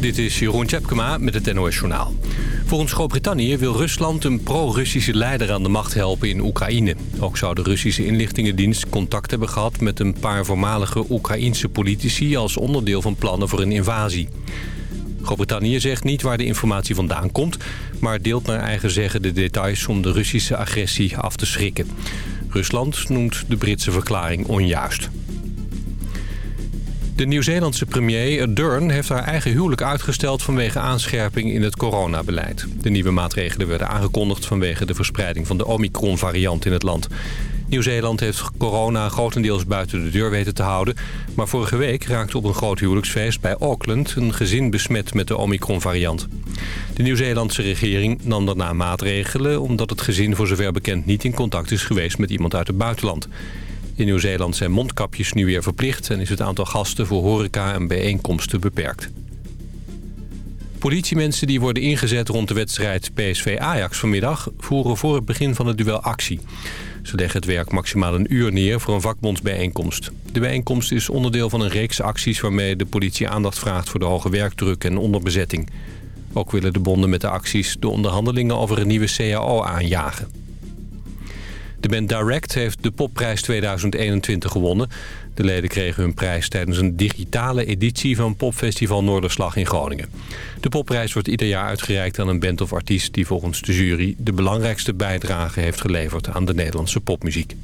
Dit is Jeroen Tjepkema met het NOS Journaal. Volgens Groot-Brittannië wil Rusland een pro-Russische leider aan de macht helpen in Oekraïne. Ook zou de Russische inlichtingendienst contact hebben gehad... met een paar voormalige Oekraïense politici... als onderdeel van plannen voor een invasie. Groot-Brittannië zegt niet waar de informatie vandaan komt... maar deelt naar eigen zeggen de details om de Russische agressie af te schrikken. Rusland noemt de Britse verklaring onjuist. De Nieuw-Zeelandse premier Ardern heeft haar eigen huwelijk uitgesteld vanwege aanscherping in het coronabeleid. De nieuwe maatregelen werden aangekondigd vanwege de verspreiding van de Omicron-variant in het land. Nieuw-Zeeland heeft corona grotendeels buiten de deur weten te houden. Maar vorige week raakte op een groot huwelijksfeest bij Auckland een gezin besmet met de Omicron-variant. De Nieuw-Zeelandse regering nam daarna maatregelen omdat het gezin voor zover bekend niet in contact is geweest met iemand uit het buitenland. In Nieuw-Zeeland zijn mondkapjes nu weer verplicht... en is het aantal gasten voor horeca en bijeenkomsten beperkt. Politiemensen die worden ingezet rond de wedstrijd PSV-Ajax vanmiddag... voeren voor het begin van het duel actie. Ze leggen het werk maximaal een uur neer voor een vakbondsbijeenkomst. De bijeenkomst is onderdeel van een reeks acties... waarmee de politie aandacht vraagt voor de hoge werkdruk en onderbezetting. Ook willen de bonden met de acties de onderhandelingen over een nieuwe CAO aanjagen. De band Direct heeft de popprijs 2021 gewonnen. De leden kregen hun prijs tijdens een digitale editie van Popfestival Noorderslag in Groningen. De popprijs wordt ieder jaar uitgereikt aan een band of artiest... die volgens de jury de belangrijkste bijdrage heeft geleverd aan de Nederlandse popmuziek.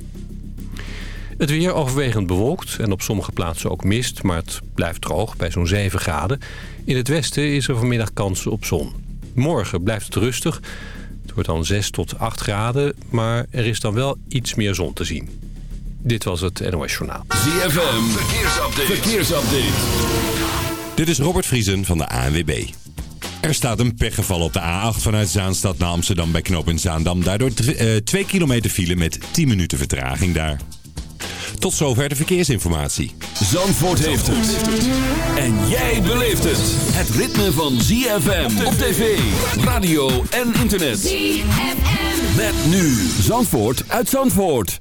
Het weer overwegend bewolkt en op sommige plaatsen ook mist... maar het blijft droog bij zo'n 7 graden. In het westen is er vanmiddag kans op zon. Morgen blijft het rustig... Het wordt dan 6 tot 8 graden, maar er is dan wel iets meer zon te zien. Dit was het NOS Journaal. ZFM, verkeersupdate. verkeersupdate. Dit is Robert Vriesen van de ANWB. Er staat een pechgeval op de A8 vanuit Zaanstad naar Amsterdam bij knooppunt Zaandam. Daardoor 2 uh, kilometer file met 10 minuten vertraging daar. Tot zover de verkeersinformatie. Zandvoort heeft het. En jij beleeft het. Het ritme van ZFM op tv, radio en internet. ZFM. Met nu Zandvoort uit Zandvoort.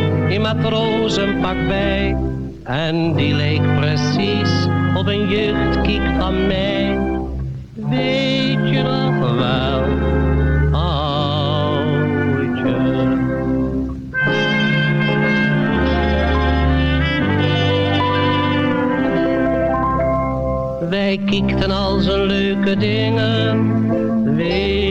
in matrozenpak bij. En die leek precies op een jeugdkiek van mij. Weet je nog wel, oudje. Wij kiekten al zijn leuke dingen, weet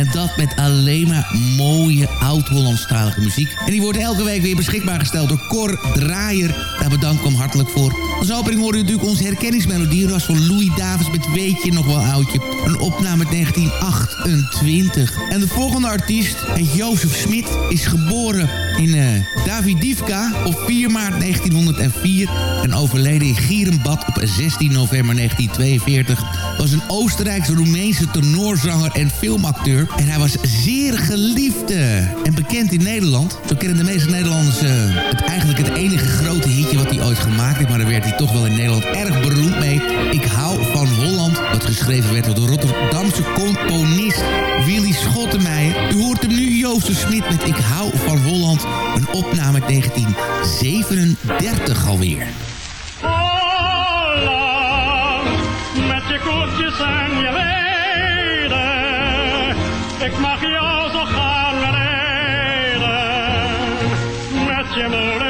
En dat met alleen maar mooie oud-Hollandstalige muziek. En die wordt elke week weer beschikbaar gesteld door Cor Draaier. Daar bedank ik hem hartelijk voor. Als opening hoor je natuurlijk onze herkenningsmelodie. Dat was van Louis Davis met Weet je nog wel oudje. Een opname uit 1928. En de volgende artiest, Jozef Smit, is geboren in eh, Davidivka op 4 maart 1904. En overleden in Gierenbad op 16 november 1942. Was een Oostenrijks-Roemeense tenorzanger en filmacteur. En hij was zeer geliefd eh, en bekend in Nederland. Zo kennen de meeste Nederlanders eh, het eigenlijk het enige grote hitje wat hij ooit gemaakt heeft. Maar daar werd hij toch wel in Nederland erg beroemd mee. Ik hou van Holland. Wat geschreven werd door de Rotterdamse componist Willy Schottenmeijer. U hoort hem nu, Jozef Smit met Ik hou van Holland. Een opname uit 1937 alweer. Holland, met je koetjes en je weiden. Ik mag jou zo gaan rijden, met je molens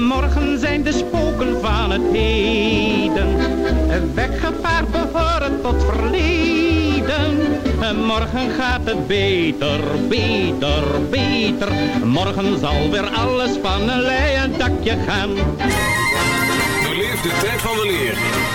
Morgen zijn de spoken van het heden. Weggevaard behoren tot verleden. Morgen gaat het beter, beter, beter. Morgen zal weer alles van een leien dakje gaan. Beleef de tijd van de leer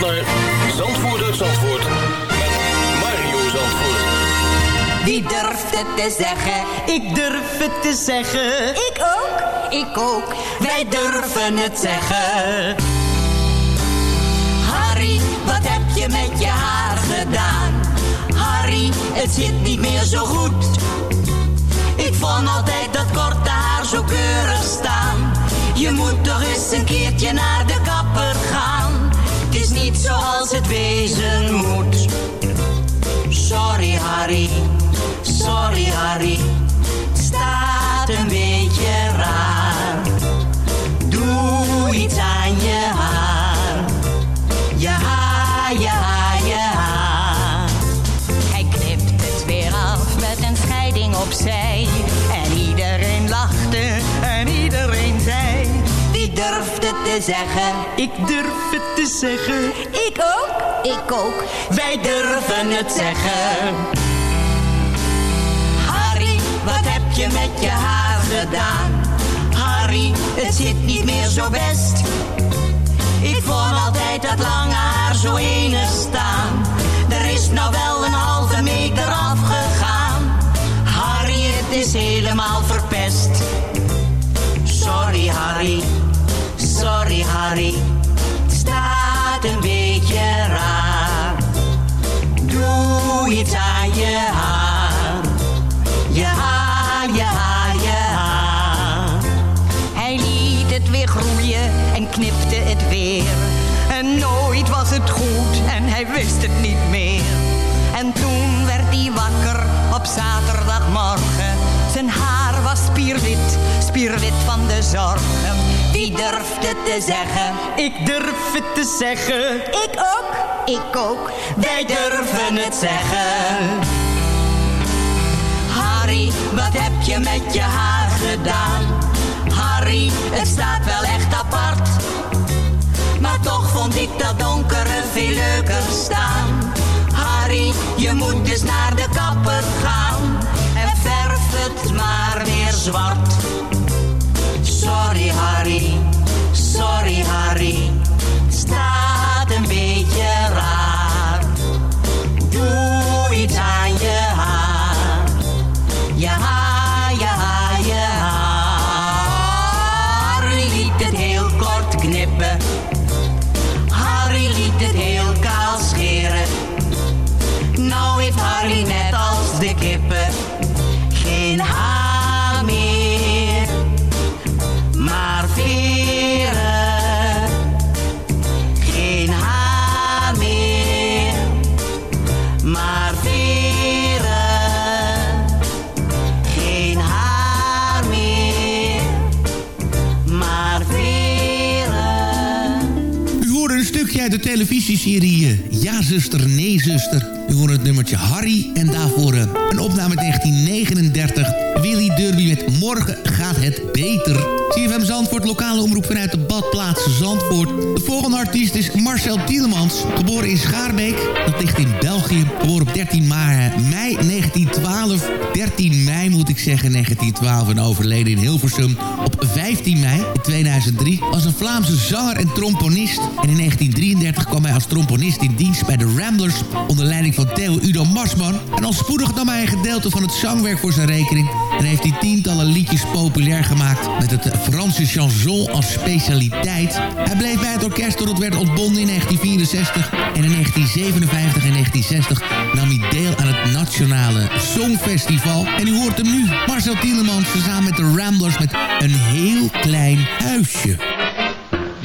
luistert naar Zandvoort uit Zandvoort met Mario Zandvoort. Wie durft het te zeggen? Ik durf het te zeggen. Ik ook. Ik ook. Wij durven het zeggen. Harry, wat heb je met je haar gedaan? Harry, het zit niet meer zo goed. Ik vond altijd dat korte haar zo keurig staan. Je moet toch eens een keertje naar de kapper gaan. Niet zoals het wezen moet. Sorry Harry, sorry Harry. Staat een beetje raar. Doe iets aan je haar. Je haar, je je. Hij knipt het weer af met een scheiding opzij. En iedereen lachte en iedereen zei... Wie durft het te zeggen? Ik durf te zeggen. Ik ook. Ik ook. Wij durven het zeggen. Harry, wat heb je met je haar gedaan? Harry, het zit niet meer zo best. Ik vond altijd dat lange haar zo enig staan. Er is nou wel een halve meter afgegaan. Harry, het is helemaal verpest. Sorry, Harry. Sorry Harry, staat een beetje raar. Doe iets aan je haar, je haar, je haar, je haar. Hij liet het weer groeien en knipte het weer. En nooit was het goed en hij wist het niet meer. En toen werd hij wakker op zaterdagmorgen. Zijn haar was spierwit, spierwit van de zorgen. Wie durft het te zeggen? Ik durf het te zeggen. Ik ook, ik ook. Wij durven het zeggen. Harry, wat heb je met je haar gedaan? Harry, het staat wel echt apart. Maar toch vond ik dat donkere veel leuker staan. Harry, je moet dus naar de kapper gaan. Maar weer zwart. Sorry Harry, sorry Harry. Staat een beetje raar. Doe iets aan je haar. Je haar, eh, Ja zuster, nee zuster. U hoorde het nummertje Harry en daarvoor eh, een opname 1939. Willy Derby met Morgen het beter. CFM Zandvoort, lokale omroep vanuit de badplaats Zandvoort. De volgende artiest is Marcel Tielemans, geboren in Schaarbeek. Dat ligt in België. Geboren op 13 ma- mei 1912. 13 mei moet ik zeggen, 1912. En overleden in Hilversum op 15 mei 2003. Was een Vlaamse zanger en tromponist. En in 1933 kwam hij als tromponist in dienst bij de Ramblers... onder leiding van Theo Udo Marsman. En al spoedig nam hij een gedeelte van het zangwerk voor zijn rekening... en heeft hij tientallen liedjes populair gemaakt... met het Franse chanson als specialiteit. Hij bleef bij het orkest tot het werd ontbonden in 1964... en in 1957 en 1960 nam hij deel aan het Nationale Songfestival. En u hoort hem nu, Marcel Tielemans... samen met de Ramblers met een heel klein huisje.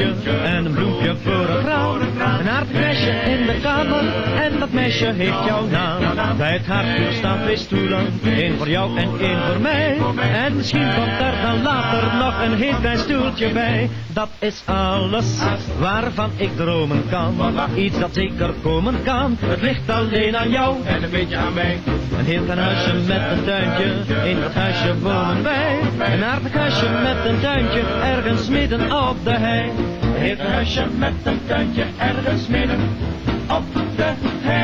Een en een bloempje voor het raam. Een aardig in de kamer en dat meisje heeft jouw naam. Bij het haardvuur staan twee stoelen, één voor jou en één voor mij. En misschien komt er dan later nog een heel klein stoeltje bij. Dat is alles waarvan ik dromen kan. Iets dat zeker komen kan. Het ligt alleen aan jou en een beetje aan mij. Een heel klein huisje met een tuintje, in dat huisje wonen wij. Een aardig huisje met een tuintje, ergens midden op de hei. Een heel klein huisje met een tuintje, ergens midden op de hei.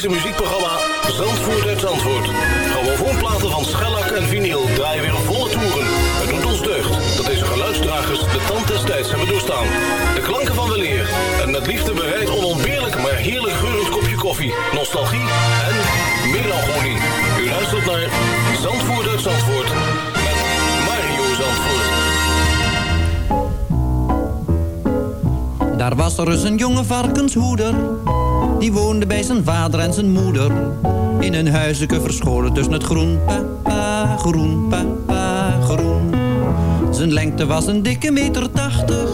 Historische muziekprogramma Zandvoort uit Zandvoort. Grammofoonplaten van schellak en vinyl draaien weer volle toeren. Het doet ons deugd dat deze geluidsdragers de tand des tijds hebben doorstaan. De klanken van weleer en met liefde bereid onontbeerlijk maar heerlijk geurend kopje koffie, nostalgie en melancholie. U luistert naar Zandvoort uit met Mario Zandvoort. Daar was er eens een jonge varkenshoeder. Die woonde bij zijn vader en zijn moeder. In een huisje verscholen tussen het groen. Papa, groen, papa, groen. Zijn lengte was een dikke meter tachtig.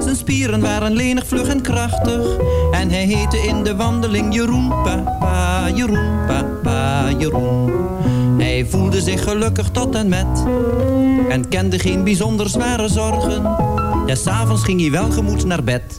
Zijn spieren waren lenig, vlug en krachtig. En hij heette in de wandeling Jeroen, papa, Jeroen, papa, Jeroen. Hij voelde zich gelukkig tot en met. En kende geen bijzonder zware zorgen. Des avonds ging hij welgemoed naar bed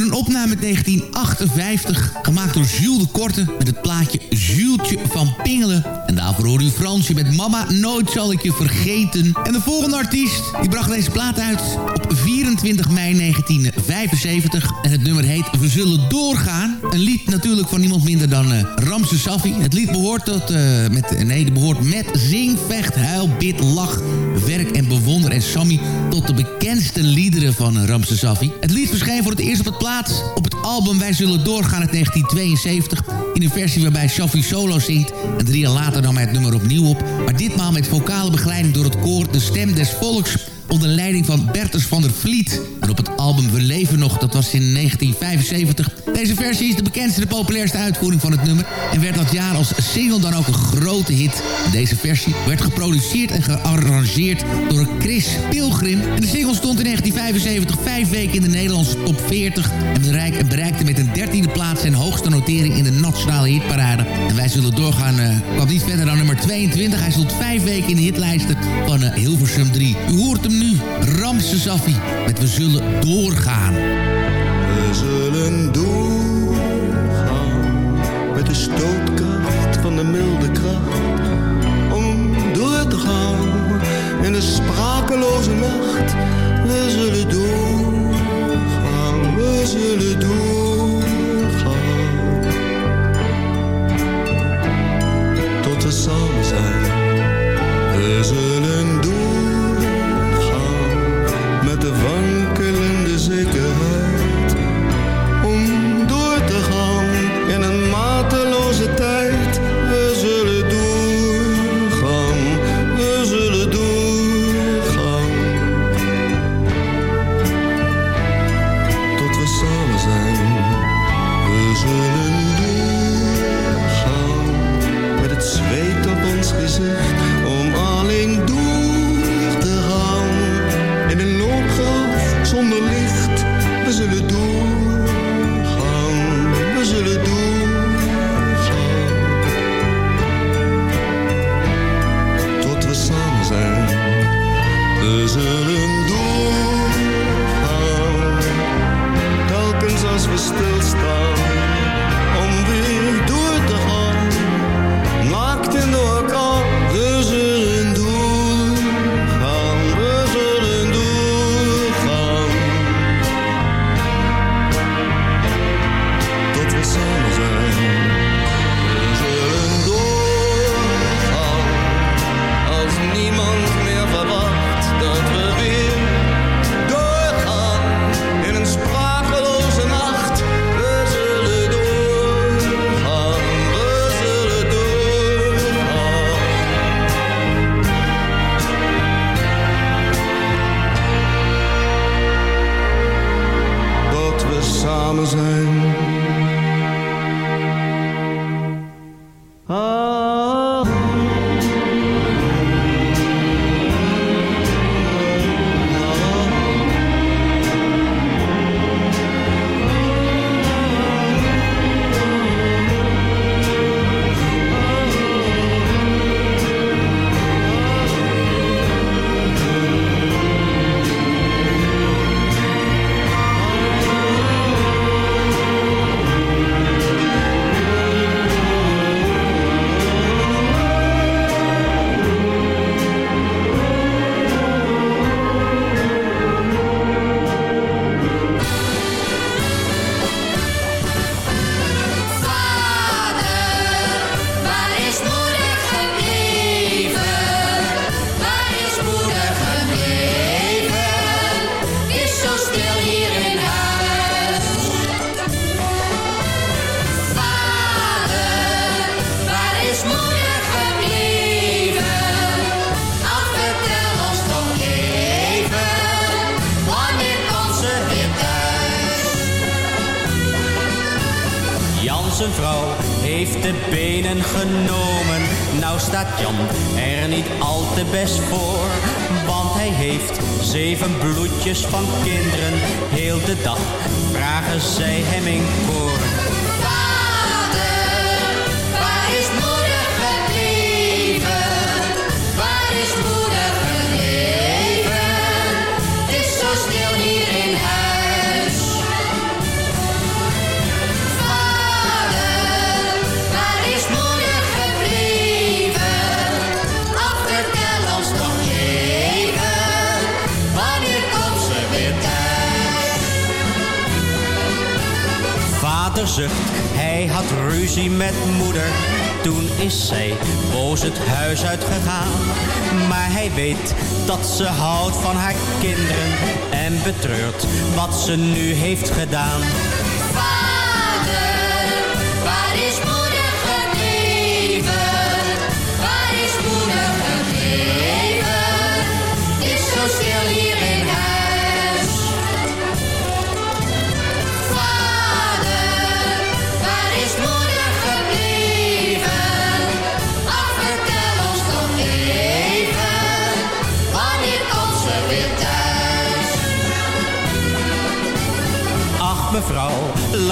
Een opname uit 1958, gemaakt door Jules de Korte... met het plaatje Jultje van Pingelen. En daarvoor hoorde u Fransje met Mama, nooit zal ik je vergeten. En de volgende artiest, die bracht deze plaat uit op 24 mei 1975. En het nummer heet We Zullen Doorgaan. Een lied natuurlijk van niemand minder dan uh, Ramse Safi. Het lied behoort tot, uh, met, nee, het behoort met Zing, Vecht, Huil, Bid, Lach, Werk en Bewonder en Sammy... tot de bekendste liederen van uh, Ramse Safi. Het lied verscheen voor het eerst op het plaats op het album Wij Zullen Doorgaan uit 1972... in een versie waarbij Safi solo zingt... en drie jaar later nam hij het nummer opnieuw op... maar ditmaal met vocale begeleiding door het koor De Stem des Volks onder leiding van Bertus van der Vliet. En op het album We Leven Nog, dat was in 1975. Deze versie is de bekendste en de populairste uitvoering van het nummer... en werd dat jaar als single dan ook een grote hit. Deze versie werd geproduceerd en gearrangeerd door Chris Pilgrim. En de single stond in 1975 vijf weken in de Nederlandse top 40... en bereikte met een dertiende plaats zijn hoogste notering in de nationale hitparade. En wij zullen doorgaan, uh, kwam niet verder dan nummer 22. Hij stond vijf weken in de hitlijsten van uh, Hilversum 3. U hoort hem hem nu. Ramse Safi met We zullen doorgaan. We zullen doorgaan met de stootkracht van de milde kracht. Om door te gaan in de sprakeloze nacht. We zullen doorgaan, we zullen doorgaan. Tot de samen zijn. We zullen doorgaan.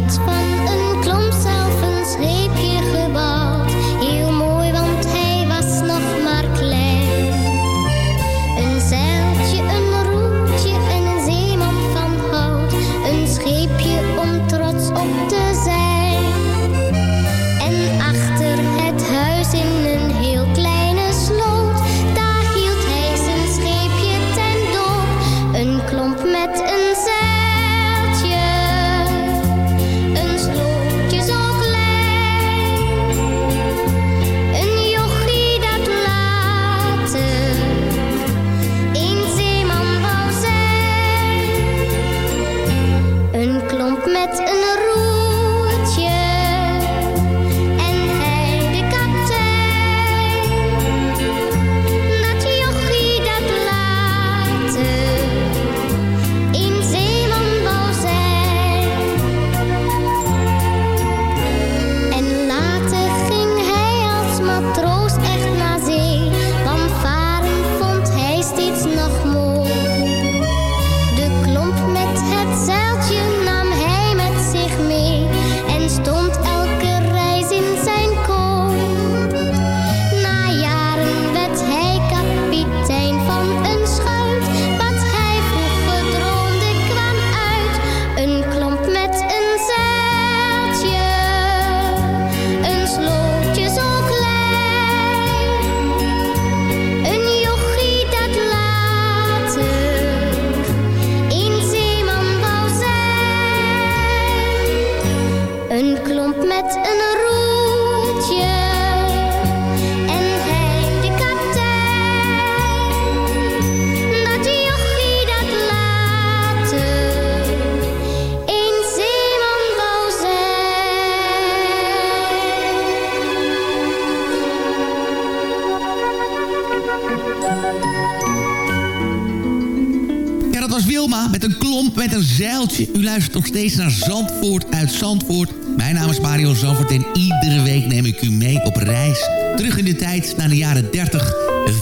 Hij had luistert nog steeds naar Zandvoort uit Zandvoort. Mijn naam is Mario Zandvoort en iedere week neem ik u mee op reis. Terug in de tijd naar de jaren 30,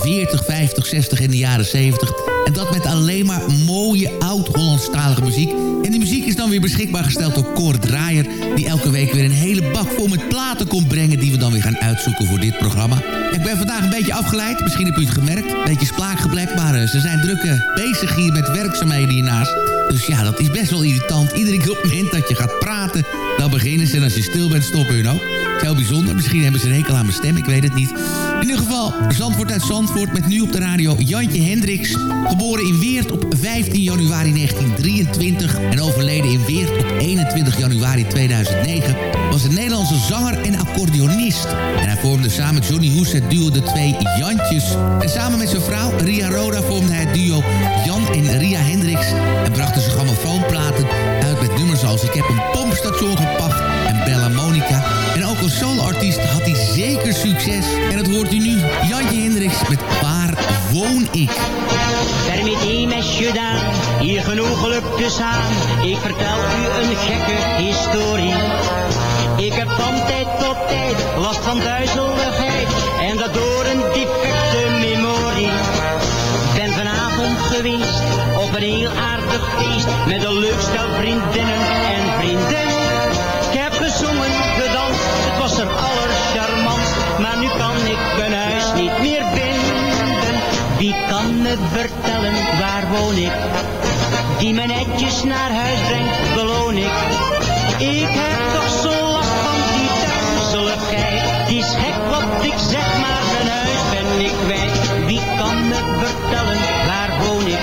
40, 50, 60 en de jaren 70. En dat met alleen maar mooie oud-Hollandstalige muziek. En die muziek is dan weer beschikbaar gesteld door Cor Draaier... die elke week weer een hele bak vol met platen komt brengen... die we dan weer gaan uitzoeken voor dit programma. Ik ben vandaag een beetje afgeleid, misschien heb u het gemerkt. Een beetje spraakgeblek, maar eh, ze zijn druk eh, bezig hier met werkzaamheden hiernaast. Dus ja, dat is best wel irritant. Iedere keer op het moment dat je gaat praten, dan beginnen ze. En als je stil bent, stoppen hun ook. Het is heel bijzonder. Misschien hebben ze een hekel aan mijn stem, ik weet het niet. In ieder geval, Zandvoort uit Zandvoort met nu op de radio Jantje Hendricks. Geboren in Weert op 15 januari 1923 en overleden in Weert op 21 januari 2009... was een Nederlandse zanger en accordeonist. En hij vormde samen met Johnny Hoes het duo De Twee Jantjes. En samen met zijn vrouw Ria Roda vormde hij het duo Jan en Ria Hendricks... en brachten ze grammofoonplaten uit nummers als Ik heb een pompstation gepacht en Bella Monica... En ook als soloartiest had hij zeker succes. En dat hoort u nu, Jantje Hendricks met Waar woon ik? Permitteer mesje dan, hier genoeg gelukjes aan. Ik vertel u een gekke historie. Ik heb van tijd tot tijd last van duizeligheid. En dat door een defecte memorie. Ben vanavond geweest op een heel aardig feest. Met een leuk stel vriendinnen Die me netjes naar huis brengt, beloon ik. Ik heb toch zo last van die duizeligheid. Die is gek wat ik zeg, maar mijn huis ben ik kwijt. Wie kan me vertellen, waar woon ik?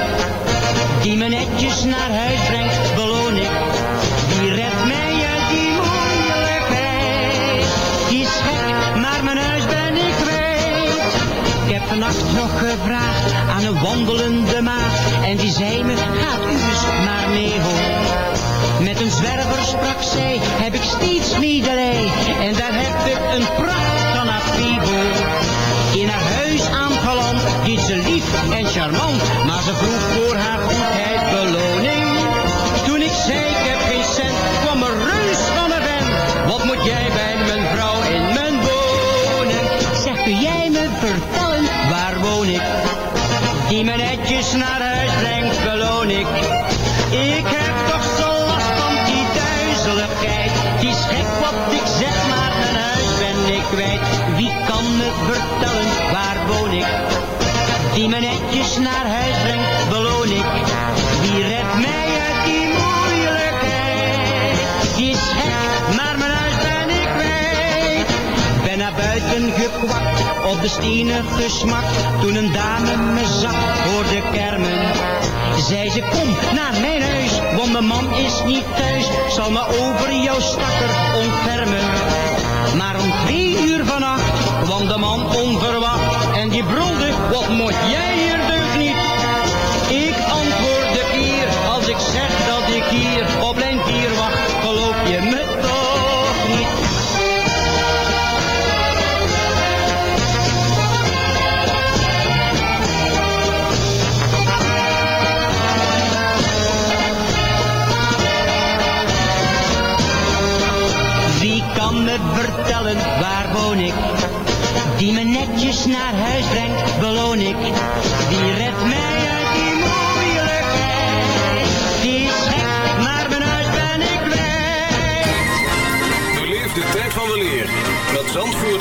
Die me netjes naar huis brengt, beloon ik. Die redt mij uit die moeilijkheid. Die is gek, maar mijn huis ben ik kwijt. Ik heb vannacht nog gevraagd aan een wandelende. En die zei me, gaat u eens maar mee hoor. Met een zwerver sprak zij, heb ik steeds medelij. En daar heb ik een pracht van Afibo. In haar huis aangeland, deed ze lief en charmant. Maar ze vroeg voor haar goedheid beloning. Toen ik zei, ik heb geen cent, kwam een reus van een vent. Wat moet jij bij mijn Die me netjes naar huis brengt, beloon ik. Ik heb toch zo last van die duizeligheid. Die is gek wat ik zeg, maar mijn huis ben ik kwijt. Wie kan me vertellen, waar woon ik? Die me netjes naar huis brengt, beloon ik. Wie redt mij uit die moeilijkheid? Die is gek, maar mijn huis ben ik kwijt. Ben naar buiten gekwakt, op de stenen gesmakt. Toen een dame me zag, hoorde kermen. Zei ze, kom naar mijn huis, want mijn man is niet thuis. Zal me over jouw stakker ontfermen. Maar om twee uur vannacht kwam de man onverwacht. En die brulde, wat moet jij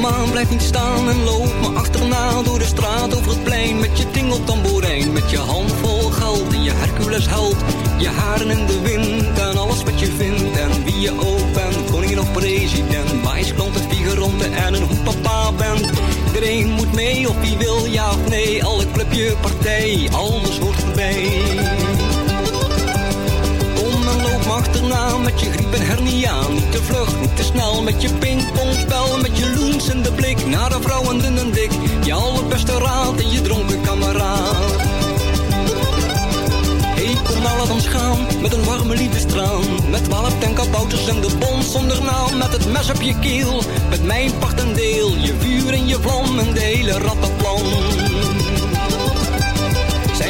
Hey, kom aan, blijf niet staan en loop me achterna door de straat over het plein met je tingeltamboerijn, met je hand vol geld en je Hercules held, je haren in de wind en alles wat je vindt. En wie je ook bent, koningin of president, wijsklant en figuronte en een hoepapa bent. Iedereen moet mee of wie wil ja of nee, alle clubje partij, alles met je griep en hernia. Niet te vlug, niet te snel met je pingpongspel. Met je loens in de blik naar de vrouwen dun en dik. Je allerbeste raad en je dronken kameraad. Hey, kom nou laat ons gaan met een warme liefdestraan. Met twaalf tenkabouters en de bond zonder naam. Met het mes op je keel, met mijn part en deel. Je vuur en je vlam en de hele rattenplan.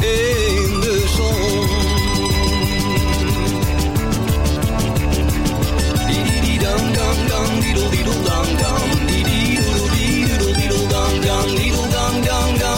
in de zon. Diedel dang dang, diedel diedel diedel dang dang, diedel dang dang dang,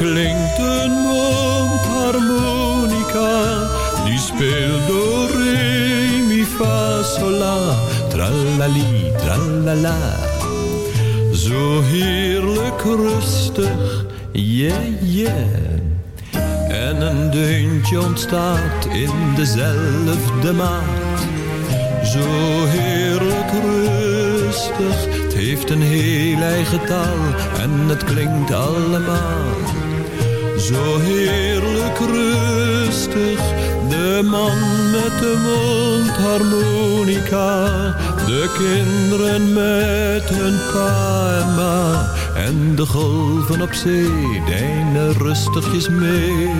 Klinkt een mondharmonica. Die speelt door re, mi, fa, sol, la, tralali, tralala. Zo heerlijk rustig, yeah, yeah. En een deuntje ontstaat in dezelfde maat. Zo heerlijk rustig, het heeft een heel eigen taal en het klinkt allemaal. Zo heerlijk rustig, de man met de mondharmonica. De kinderen met hun pa en ma. En de golven op zee deinen rustigjes mee.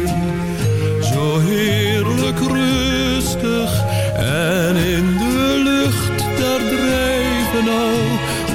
Zo heerlijk rustig en in de lucht daar drijven al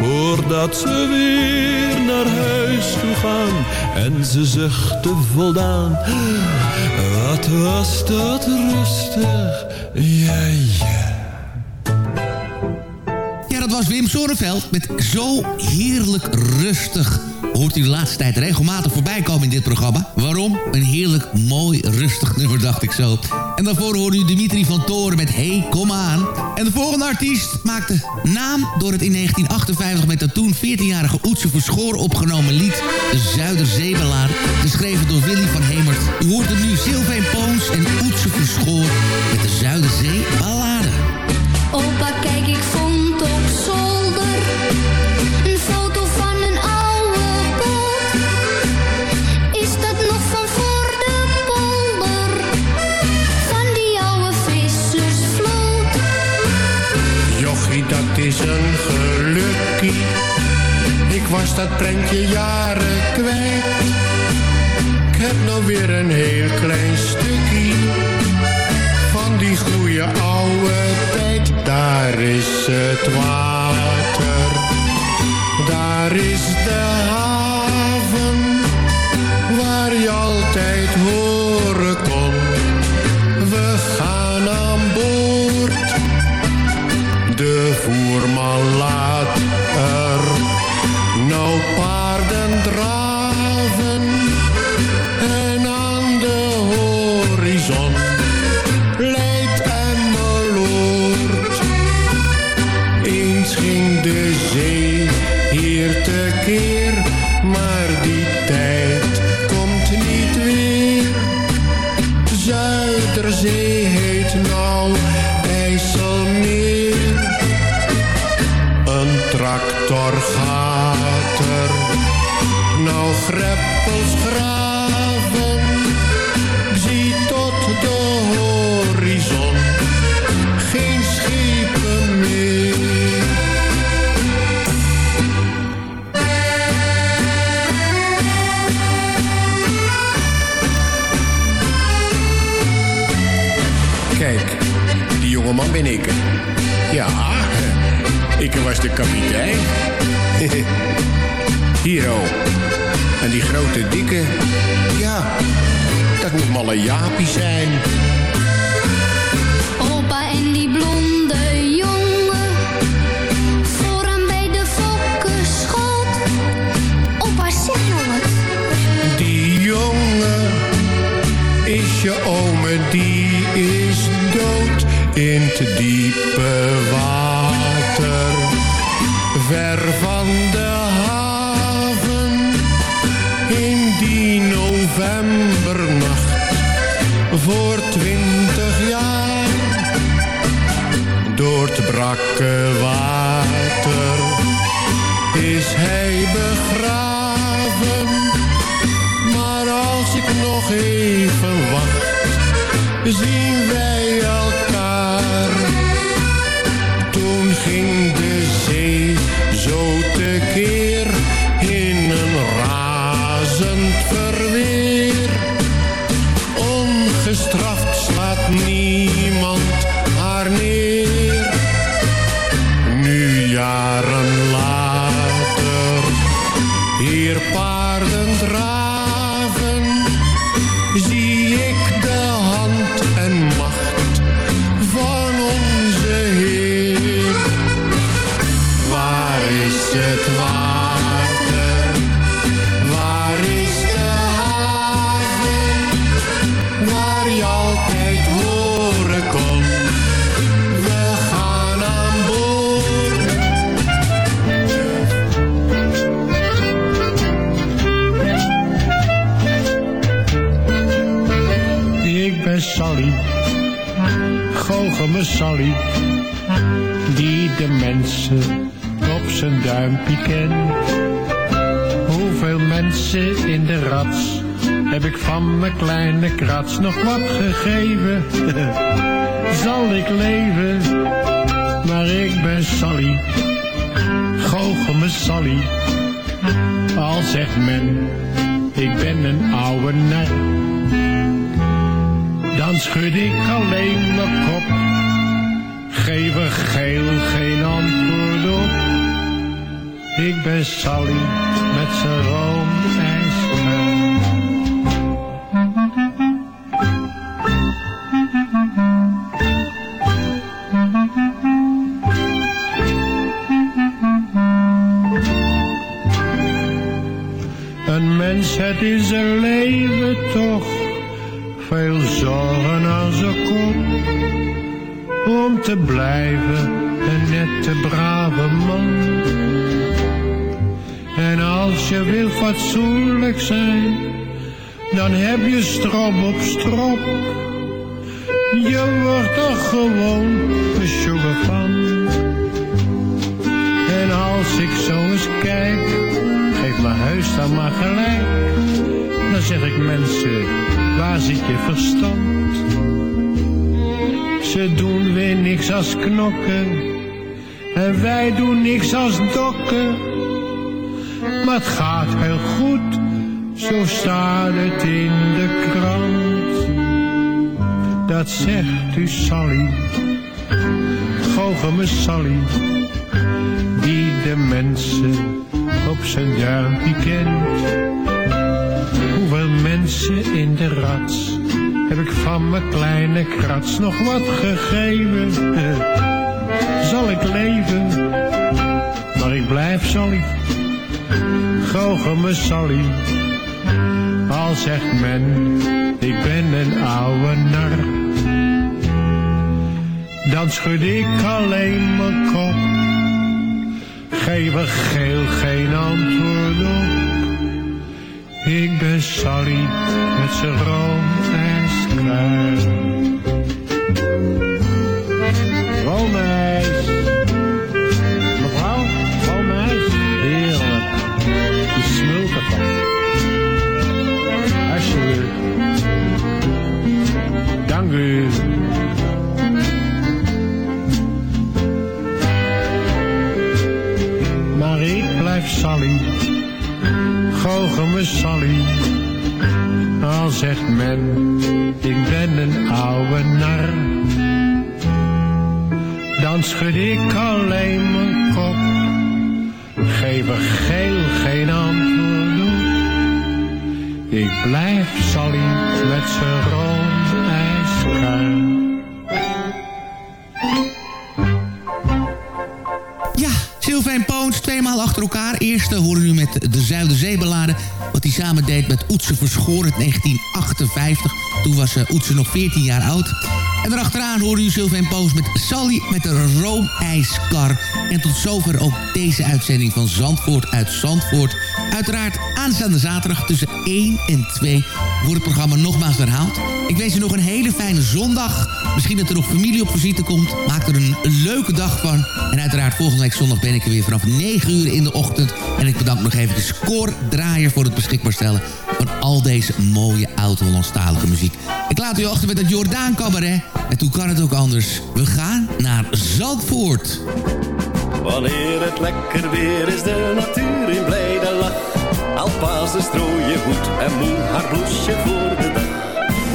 voordat ze weer naar huis toe gaan. En ze zuchten voldaan, wat was dat rustig, ja ja. Ja, dat was Wim Sonneveld met Zo Heerlijk Rustig. Hoort u de laatste tijd regelmatig voorbij komen in dit programma. Waarom? Een heerlijk, mooi, rustig nummer, dacht ik zo. En daarvoor hoorde u Dimitri van Toren met Hey, kom aan. En de volgende artiest maakte naam door het in 1958 met dat toen 14-jarige Oetse Verschoor opgenomen lied De. Geschreven door Willy van Hemert. U hoort er nu Sylvain Poons en Oetse Verschoor met De Zuiderzeeballade. Opa, kijk, ik vond op zolder was dat prentje jaren kwijt. Ik heb nou weer een heel klein stukje van die goede oude tijd. Daar is het water, daar is de kapitein. Hier. En die grote dikke, ja, dat moet malle Japie zijn. Opa en die blonde jongen, vooraan bij de fokkenschool. Opa, zeg nou wat. Die jongen is je ome, die is dood in te diepe water ver van de Hoeveel mensen in de rats heb ik van mijn kleine krats nog wat gegeven? Zal ik leven, maar ik ben Sally, goochel Sally. Al zegt men, ik ben een oude nar. Dan schud ik alleen mijn kop. Geef er geel geen antwoord op. Ik ben Sally met zijn roomijskuil. Een mens, het is een leven toch veel zorgen aan zijn kop. Om te blijven een nette brave man. Als je wil fatsoenlijk zijn, dan heb je strop op strop. Je wordt er gewoon sugar van. En als ik zo eens kijk, geef mijn huis dan maar gelijk. Dan zeg ik mensen, waar zit je verstand? Ze doen weer niks als knokken. En wij doen niks als dokken. Maar het gaat heel goed, zo staat het in de krant. Dat zegt u Sally, goochel me Sally, die de mensen op zijn duimpje kent. Hoeveel mensen in de rats heb ik van mijn kleine krats nog wat gegeven? Zal ik leven, maar ik blijf Sally, goochel me Sally. Al zegt men, ik ben een oude nar. Dan schud ik alleen mijn kop. Geef er geel geen antwoord op. Ik ben Sally met zijn room en skruil. Sally, me Sally. Al zegt men, ik ben een oude nar. Dan schud ik alleen mijn kop. Geef geel geen antwoord. Ik blijf Sally met zijn rood Eerste horen we nu met de Zuiderzeebeladen. Wat hij samen deed met Oetse Verschoor in 1958. Toen was uh, Oetse nog 14 jaar oud. En daarachteraan hoorde u Sylvain Poos met Sally met de roomijskar. En tot zover ook deze uitzending van Zandvoort uit Zandvoort. Uiteraard aanstaande zaterdag tussen 1 en 2 wordt het programma nogmaals herhaald. Ik wens u nog een hele fijne zondag. Misschien dat er nog familie op visite komt. Maak er een, leuke dag van. En uiteraard volgende week zondag ben ik er weer vanaf 9 uur in de ochtend. En ik bedank nog even de score draaier voor het beschikbaar stellen van al deze mooie oud-Hollandstalige muziek. Ik laat u achter met het Jordaan Cabaret. En toen kan het ook anders. We gaan naar Zandvoort. Wanneer het lekker weer is, de natuur in blijde lach. Alpazen strooien goed en moe haar bloesje voor de.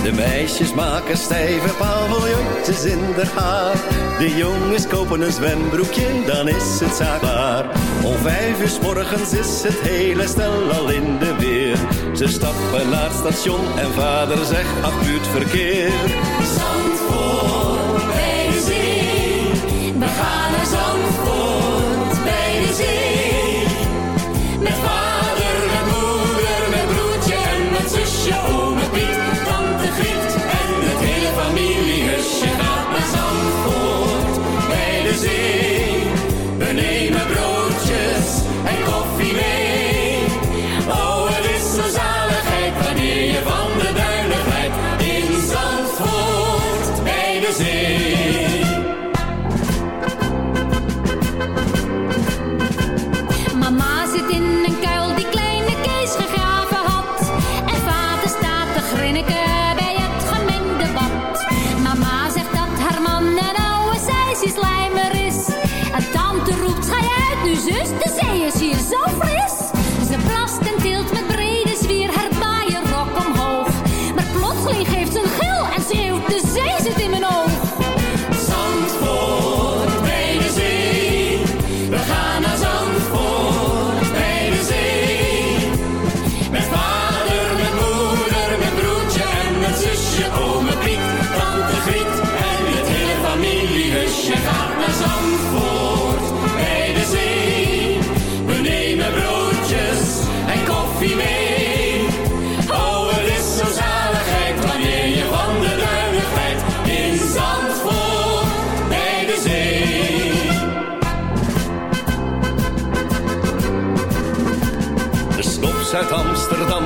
De meisjes maken stijve paviljoentjes in de haar. De jongens kopen een zwembroekje, dan is het zaak klaar. Om vijf uur s morgens is het hele stel al in de weer. Ze stappen naar het station en vader zegt, ach verkeer. Zandvoort bij de zee. We gaan naar Zandvoort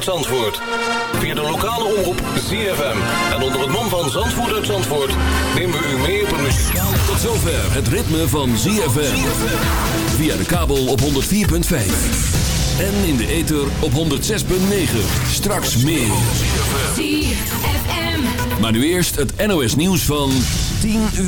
uit Zandvoort. Via de lokale omroep ZFM. En onder het mom van Zandvoort uit Zandvoort nemen we u mee op een muzikale... Tot zover het ritme van ZFM. Via de kabel op 104.5. En in de ether op 106.9. Straks meer. ZFM. Maar nu eerst het NOS nieuws van 10 uur.